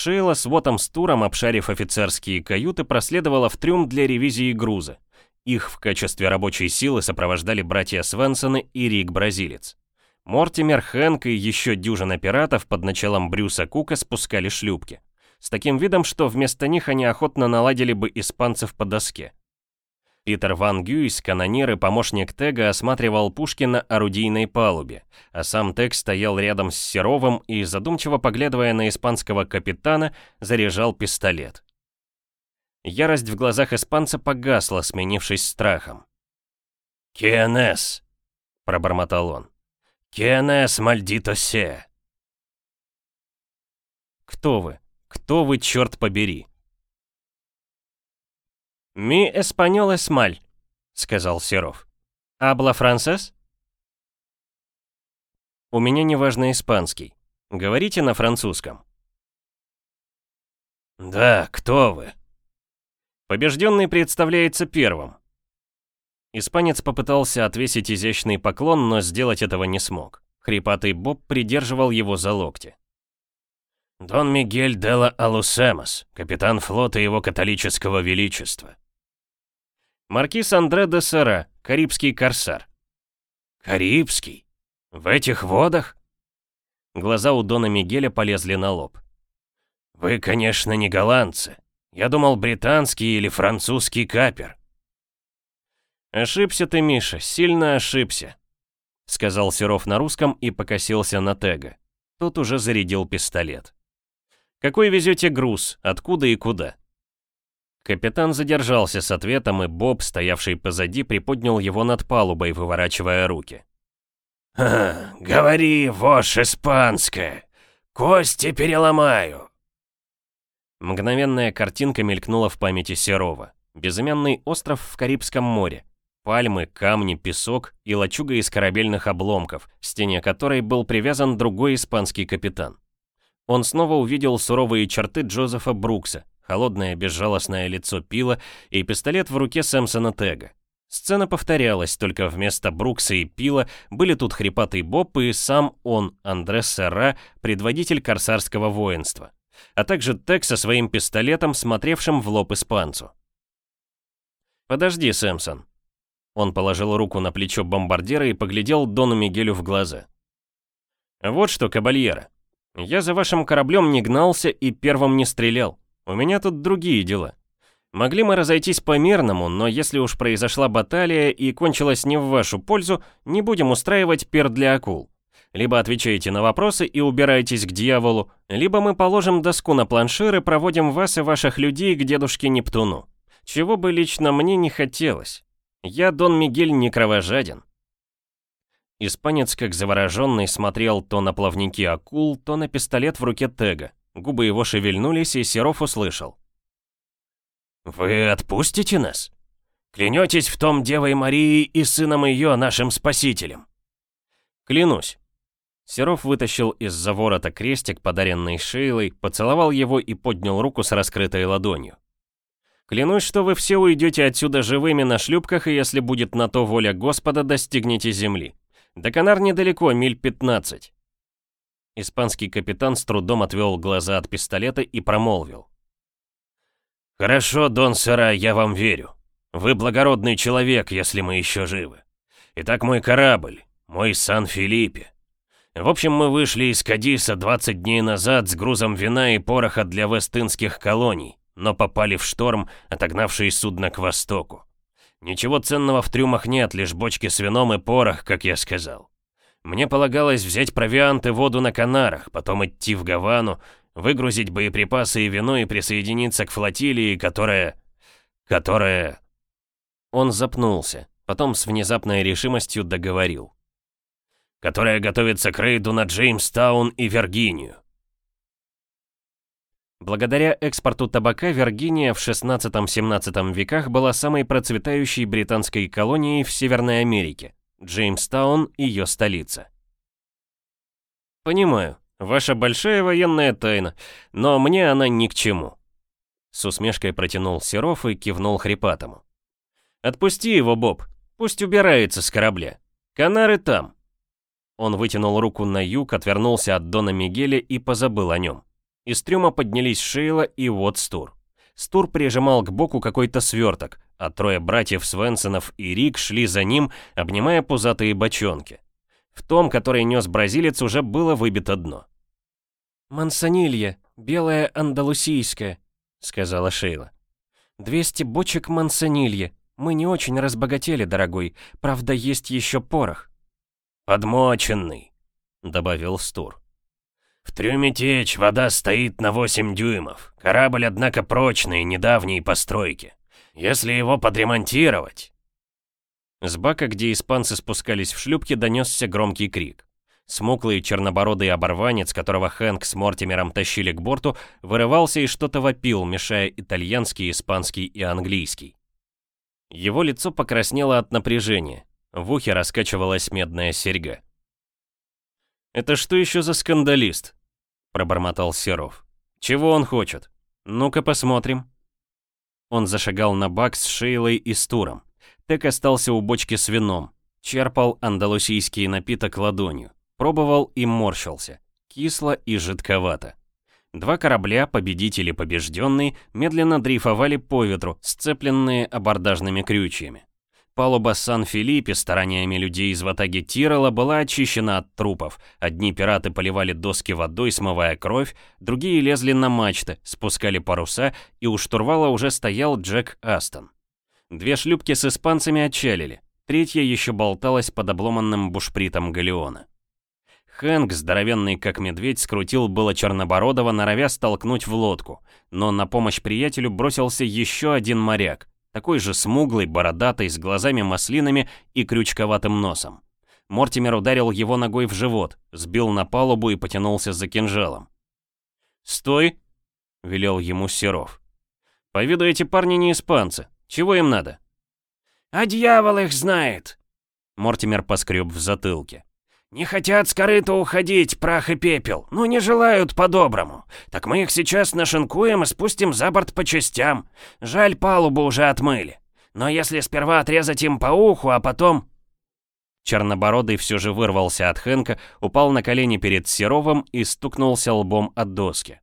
Шейла с Вотом Стуром, обшарив офицерские каюты, проследовала в трюм для ревизии груза. Их в качестве рабочей силы сопровождали братья Свенсоны и Рик Бразилец. Мортимер, Хэнк и еще дюжина пиратов под началом Брюса Кука спускали шлюпки. С таким видом, что вместо них они охотно наладили бы испанцев по доске. Питер Ван Гюйс, канонир и помощник Тега, осматривал пушки на орудийной палубе, а сам Тег стоял рядом с Серовым и, задумчиво поглядывая на испанского капитана, заряжал пистолет. Ярость в глазах испанца погасла, сменившись страхом. «Киэнес!» — пробормотал он. «Киэнес, мальдито се!» «Кто вы? Кто вы, черт побери?» «Ми эспаньол эсмаль», — сказал Серов. «Абла францез?» «У меня неважно испанский. Говорите на французском». «Да, кто вы?» Побежденный представляется первым. Испанец попытался отвесить изящный поклон, но сделать этого не смог. Хрипатый Боб придерживал его за локти. «Дон Мигель Делла Алусемос, капитан флота его католического величества». «Маркиз Андре де Сера, карибский корсар». «Карибский? В этих водах?» Глаза у Дона Мигеля полезли на лоб. «Вы, конечно, не голландцы. Я думал, британский или французский капер». «Ошибся ты, Миша, сильно ошибся», — сказал Серов на русском и покосился на Тега. Тот уже зарядил пистолет. «Какой везете груз? Откуда и куда?» Капитан задержался с ответом, и Боб, стоявший позади, приподнял его над палубой, выворачивая руки. «Ха, говори, вошь испанская! Кости переломаю!» Мгновенная картинка мелькнула в памяти Серова. Безымянный остров в Карибском море. Пальмы, камни, песок и лачуга из корабельных обломков, к стене которой был привязан другой испанский капитан. Он снова увидел суровые черты Джозефа Брукса, холодное безжалостное лицо Пила и пистолет в руке Сэмсона Тега. Сцена повторялась, только вместо Брукса и Пила были тут хрипатый Боб и сам он, Андре Серра, предводитель корсарского воинства, а также Тег со своим пистолетом, смотревшим в лоб испанцу. «Подожди, Сэмсон», он положил руку на плечо бомбардира и поглядел Дону Мигелю в глаза. «Вот что, кабальера, я за вашим кораблем не гнался и первым не стрелял. У меня тут другие дела. Могли мы разойтись по-мирному, но если уж произошла баталия и кончилась не в вашу пользу, не будем устраивать пер для акул. Либо отвечаете на вопросы и убирайтесь к дьяволу, либо мы положим доску на планшир и проводим вас и ваших людей к дедушке Нептуну. Чего бы лично мне не хотелось. Я, Дон Мигель, не кровожаден. Испанец, как завороженный, смотрел то на плавники акул, то на пистолет в руке Тега. Губы его шевельнулись, и Серов услышал. «Вы отпустите нас? Клянетесь в том Девой Марии и Сыном ее, нашим Спасителем?» «Клянусь». Серов вытащил из-за ворота крестик, подаренный Шейлой, поцеловал его и поднял руку с раскрытой ладонью. Клянусь, что вы все уйдете отсюда живыми на шлюпках, и если будет на то воля Господа, достигнете земли. До Канар недалеко, миль 15. Испанский капитан с трудом отвел глаза от пистолета и промолвил. «Хорошо, Дон Сера, я вам верю. Вы благородный человек, если мы еще живы. Итак, мой корабль, мой Сан-Филиппе. В общем, мы вышли из Кадиса 20 дней назад с грузом вина и пороха для вестынских колоний но попали в шторм, отогнавший судно к востоку. Ничего ценного в трюмах нет, лишь бочки с вином и порох, как я сказал. Мне полагалось взять провиант и воду на Канарах, потом идти в Гавану, выгрузить боеприпасы и вино и присоединиться к флотилии, которая... которая... Он запнулся, потом с внезапной решимостью договорил. Которая готовится к рейду на Джеймстаун и Виргинию. Благодаря экспорту табака Виргиния в 16-17 веках была самой процветающей британской колонией в Северной Америке. Джеймстаун – ее столица. «Понимаю, ваша большая военная тайна, но мне она ни к чему», с усмешкой протянул Серов и кивнул хрипатому. «Отпусти его, Боб, пусть убирается с корабля. Канары там». Он вытянул руку на юг, отвернулся от Дона Мигеля и позабыл о нем. Из трюма поднялись Шейла и вот Стур. Стур прижимал к боку какой-то сверток, а трое братьев Свенсонов и Рик шли за ним, обнимая пузатые бочонки. В том, который нес бразилец, уже было выбито дно. «Мансонилья, белая андалусийская», — сказала Шейла. «Двести бочек мансонилья. Мы не очень разбогатели, дорогой. Правда, есть еще порох». «Подмоченный», — добавил Стур. В трюме течь, вода стоит на 8 дюймов. Корабль, однако, прочный, недавней постройки. Если его подремонтировать... С бака, где испанцы спускались в шлюпке, донесся громкий крик. Смуклый чернобородый оборванец, которого Хэнк с Мортимером тащили к борту, вырывался и что-то вопил, мешая итальянский, испанский и английский. Его лицо покраснело от напряжения. В ухе раскачивалась медная серьга. «Это что еще за скандалист?» Пробормотал Серов. «Чего он хочет? Ну-ка посмотрим». Он зашагал на бак с Шейлой и Стуром. Тек остался у бочки с вином. Черпал андалусийский напиток ладонью. Пробовал и морщился. Кисло и жидковато. Два корабля, победитель и побежденный, медленно дрейфовали по ветру, сцепленные абордажными крючьями. Палуба Сан-Филиппе стараниями людей из ватаги Тирола была очищена от трупов. Одни пираты поливали доски водой, смывая кровь, другие лезли на мачты, спускали паруса, и у штурвала уже стоял Джек Астон. Две шлюпки с испанцами отчалили, третья еще болталась под обломанным бушпритом галеона. Хэнк, здоровенный как медведь, скрутил было Чернобородова, норовя столкнуть в лодку, но на помощь приятелю бросился еще один моряк, такой же смуглый, бородатый, с глазами маслинами и крючковатым носом. Мортимер ударил его ногой в живот, сбил на палубу и потянулся за кинжалом. «Стой!» — велел ему Серов. «По виду эти парни не испанцы. Чего им надо?» «А дьявол их знает!» Мортимер поскреб в затылке. «Не хотят с корыта уходить, прах и пепел, но не желают по-доброму. Так мы их сейчас нашинкуем и спустим за борт по частям. Жаль, палубу уже отмыли. Но если сперва отрезать им по уху, а потом...» Чернобородый все же вырвался от Хэнка, упал на колени перед Серовым и стукнулся лбом от доски.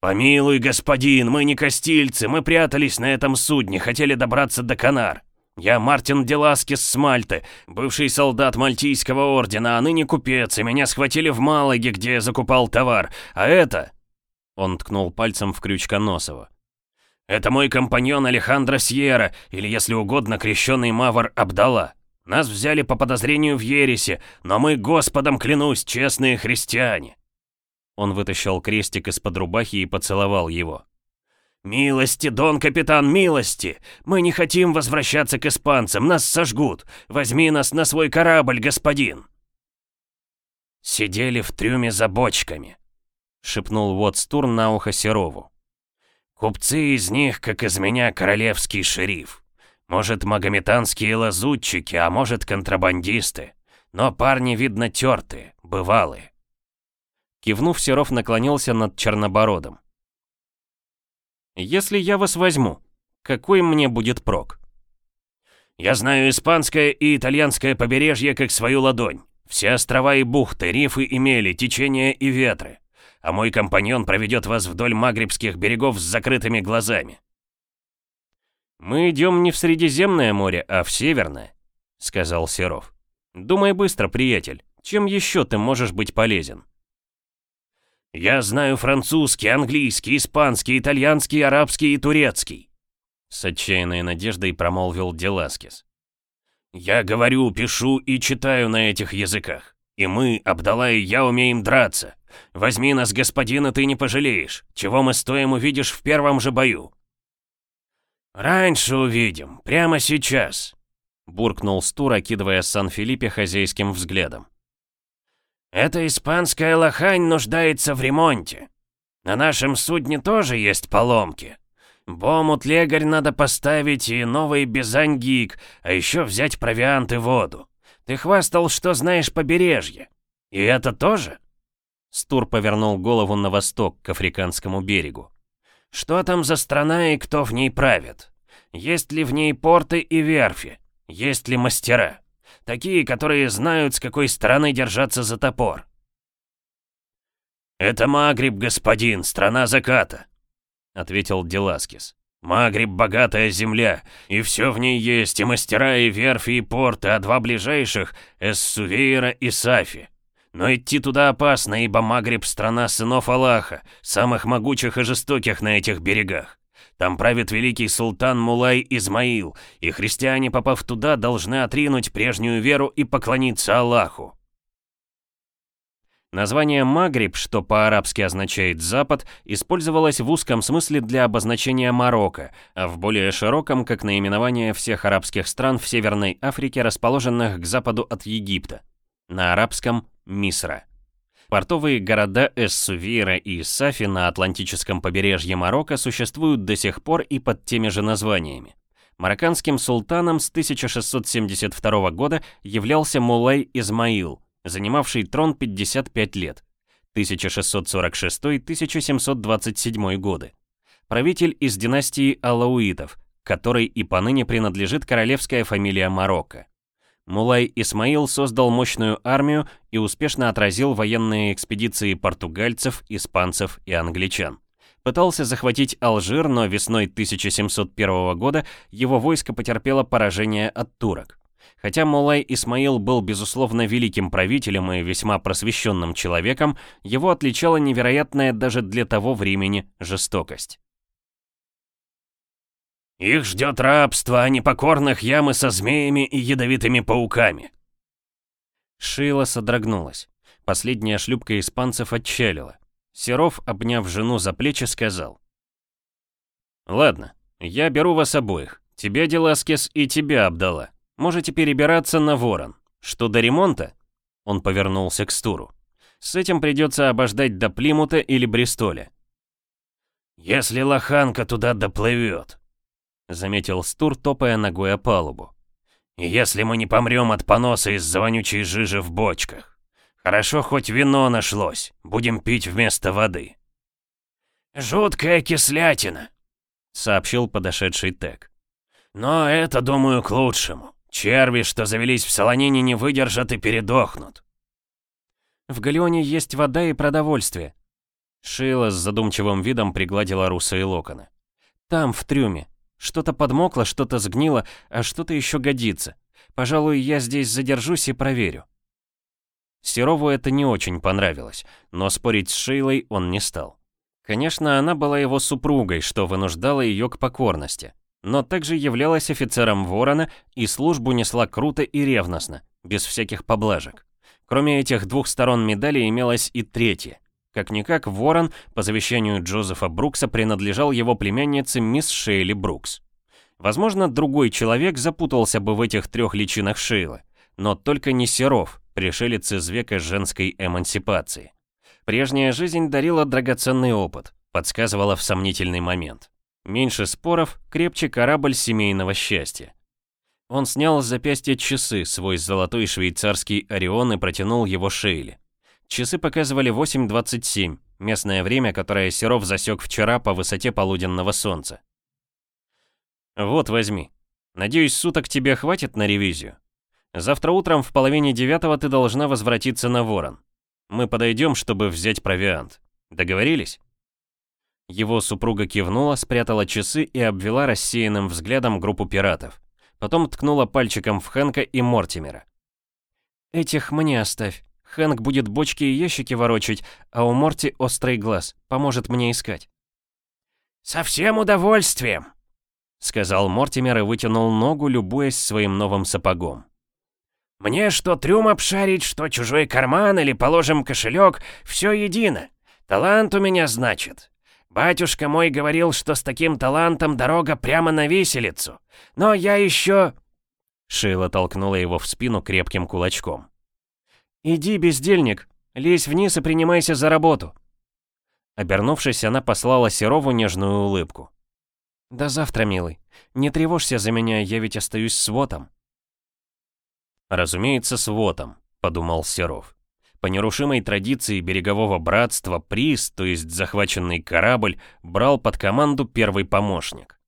«Помилуй, господин, мы не костильцы, мы прятались на этом судне, хотели добраться до Канар. «Я Мартин Деласкис с Мальты, бывший солдат Мальтийского ордена, а ныне купец, и меня схватили в Малаге, где я закупал товар. А это...» Он ткнул пальцем в Крючконосова. «Это мой компаньон Алехандро Сьерра, или, если угодно, крещеный Мавр Абдала. Нас взяли по подозрению в ересе, но мы, Господом клянусь, честные христиане». Он вытащил крестик из-под рубахи и поцеловал его. «Милости, дон капитан, милости! Мы не хотим возвращаться к испанцам, нас сожгут! Возьми нас на свой корабль, господин!» «Сидели в трюме за бочками», — шепнул Уотстур на ухо Серову. «Купцы из них, как из меня, королевский шериф. Может, магометанские лазутчики, а может, контрабандисты. Но парни, видно, тертые, бывалые». Кивнув, Серов наклонился над Чернобородом. Если я вас возьму, какой мне будет прок? Я знаю испанское и итальянское побережье как свою ладонь. Все острова и бухты, рифы и мели, течения и ветры. А мой компаньон проведет вас вдоль магрибских берегов с закрытыми глазами. «Мы идем не в Средиземное море, а в Северное», — сказал Серов. «Думай быстро, приятель. Чем еще ты можешь быть полезен?» «Я знаю французский, английский, испанский, итальянский, арабский и турецкий», с отчаянной надеждой промолвил Деласкис. «Я говорю, пишу и читаю на этих языках. И мы, Абдалла и я, умеем драться. Возьми нас, господин, и ты не пожалеешь. Чего мы стоим, увидишь в первом же бою». «Раньше увидим, прямо сейчас», — буркнул Стур, окидывая Сан-Филиппе хозяйским взглядом. «Эта испанская лохань нуждается в ремонте», На нашем судне тоже есть поломки. Бомут легарь надо поставить и новый безангик, а еще взять провиант и воду. Ты хвастал, что знаешь побережье. И это тоже?» Стур повернул голову на восток, к африканскому берегу. «Что там за страна и кто в ней правит? Есть ли в ней порты и верфи? Есть ли мастера? Такие, которые знают, с какой стороны держаться за топор?» «Это Магриб, господин, страна заката», — ответил Деласкис. «Магриб — богатая земля, и все в ней есть, и мастера, и верфи, и порты, а два ближайших — Эссувейра и Сафи. Но идти туда опасно, ибо Магриб — страна сынов Аллаха, самых могучих и жестоких на этих берегах. Там правит великий султан Мулай Измаил, и христиане, попав туда, должны отринуть прежнюю веру и поклониться Аллаху. Название «Магриб», что по-арабски означает «запад», использовалось в узком смысле для обозначения Марокко, а в более широком как наименование всех арабских стран в Северной Африке, расположенных к западу от Египта. На арабском «Мисра». Портовые города Эссувира и Сафи на Атлантическом побережье Марокко существуют до сих пор и под теми же названиями. Марокканским султаном с 1672 года являлся Мулай Измаил, занимавший трон 55 лет, 1646-1727 годы. Правитель из династии Алауитов, которой и поныне принадлежит королевская фамилия Марокко. Мулай Исмаил создал мощную армию и успешно отразил военные экспедиции португальцев, испанцев и англичан. Пытался захватить Алжир, но весной 1701 года его войско потерпело поражение от турок. Хотя Мулай Исмаил был, безусловно, великим правителем и весьма просвещенным человеком, его отличала невероятная даже для того времени жестокость. «Их ждет рабство, а не покорных ямы со змеями и ядовитыми пауками». Шила содрогнулась. Последняя шлюпка испанцев отчалила. Серов, обняв жену за плечи, сказал. «Ладно, я беру вас обоих. Тебя, Деласкес, и тебя, Абдала. Можете перебираться на Ворон. Что до ремонта? Он повернулся к Стуру. С этим придется обождать до Плимута или Бристоля. «Если лоханка туда доплывет», — заметил Стур, топая ногой о палубу. «Если мы не помрем от поноса из-за вонючей жижи в бочках. Хорошо, хоть вино нашлось, будем пить вместо воды». «Жуткая кислятина», — сообщил подошедший Тек. «Но это, думаю, к лучшему. Черви, что завелись в Солонине, не выдержат и передохнут. В Галеоне есть вода и продовольствие. Шила с задумчивым видом пригладила русые локоны. Там, в трюме. Что-то подмокло, что-то сгнило, а что-то еще годится. Пожалуй, я здесь задержусь и проверю. Серову это не очень понравилось, но спорить с Шейлой он не стал. Конечно, она была его супругой, что вынуждало ее к покорности но также являлась офицером Ворона и службу несла круто и ревностно, без всяких поблажек. Кроме этих двух сторон медали имелась и третья. Как-никак Ворон, по завещанию Джозефа Брукса, принадлежал его племяннице мисс Шейли Брукс. Возможно, другой человек запутался бы в этих трех личинах Шейлы, но только не Серов, пришелец из века женской эмансипации. Прежняя жизнь дарила драгоценный опыт, подсказывала в сомнительный момент. Меньше споров, крепче корабль семейного счастья. Он снял с запястья часы, свой золотой швейцарский Орион и протянул его Шейле. Часы показывали 8.27, местное время, которое Серов засек вчера по высоте полуденного солнца. «Вот, возьми. Надеюсь, суток тебе хватит на ревизию. Завтра утром в половине девятого ты должна возвратиться на Ворон. Мы подойдем, чтобы взять провиант. Договорились?» Его супруга кивнула, спрятала часы и обвела рассеянным взглядом группу пиратов. Потом ткнула пальчиком в Хэнка и Мортимера. «Этих мне оставь. Хэнк будет бочки и ящики ворочать, а у Морти острый глаз. Поможет мне искать». «Со всем удовольствием!» — сказал Мортимер и вытянул ногу, любуясь своим новым сапогом. «Мне что трюм обшарить, что чужой карман или, положим, кошелек, все едино. Талант у меня, значит. Батюшка мой говорил, что с таким талантом дорога прямо на виселицу. Но я еще...» Шейла толкнула его в спину крепким кулачком. «Иди, бездельник, лезь вниз и принимайся за работу». Обернувшись, она послала Серову нежную улыбку. «До завтра, милый. Не тревожься за меня, я ведь остаюсь с Вотом». «Разумеется, с Вотом», — подумал Серов. По нерушимой традиции берегового братства приз, то есть захваченный корабль, брал под команду первый помощник.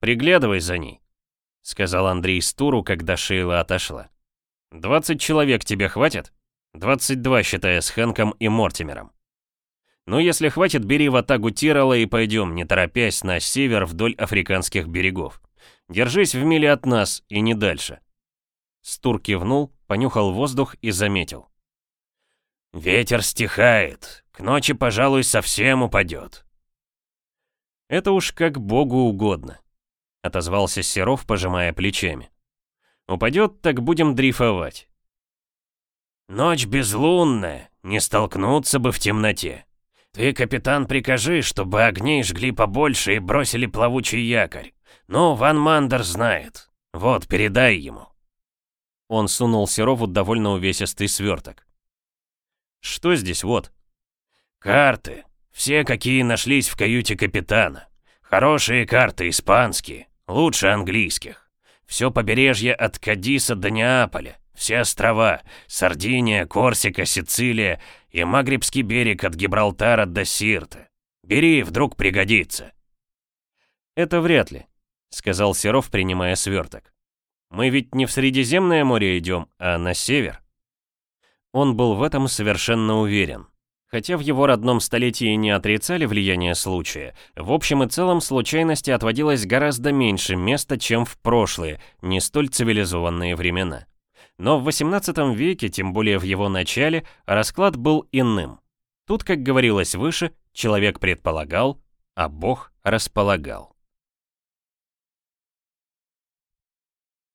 «Приглядывай за ней», — сказал Андрей Стуру, когда Шейла отошла. «20 человек тебе хватит? 22, считая с Хэнком и Мортимером. Ну, если хватит, бери в атагу Тирола и пойдем, не торопясь, на север вдоль африканских берегов. Держись в миле от нас и не дальше. Стур кивнул, понюхал воздух и заметил. «Ветер стихает. К ночи, пожалуй, совсем упадет». «Это уж как богу угодно», — отозвался Серов, пожимая плечами. «Упадет, так будем дрейфовать». «Ночь безлунная, не столкнуться бы в темноте. Ты, капитан, прикажи, чтобы огней жгли побольше и бросили плавучий якорь. Ну, Ван Мандер знает. Вот, передай ему». Он сунул Серову довольно увесистый сверток. «Что здесь вот?» «Карты. Все, какие нашлись в каюте капитана. Хорошие карты, испанские, лучше английских. Все побережье от Кадиса до Неаполя, все острова, Сардиния, Корсика, Сицилия и Магрибский берег от Гибралтара до Сирты. Бери, вдруг пригодится». «Это вряд ли», — сказал Серов, принимая сверток. Мы ведь не в Средиземное море идем, а на север. Он был в этом совершенно уверен. Хотя в его родном столетии не отрицали влияние случая, в общем и целом случайности отводилось гораздо меньше места, чем в прошлые, не столь цивилизованные времена. Но в 18 веке, тем более в его начале, расклад был иным. Тут, как говорилось выше, человек предполагал, а Бог располагал.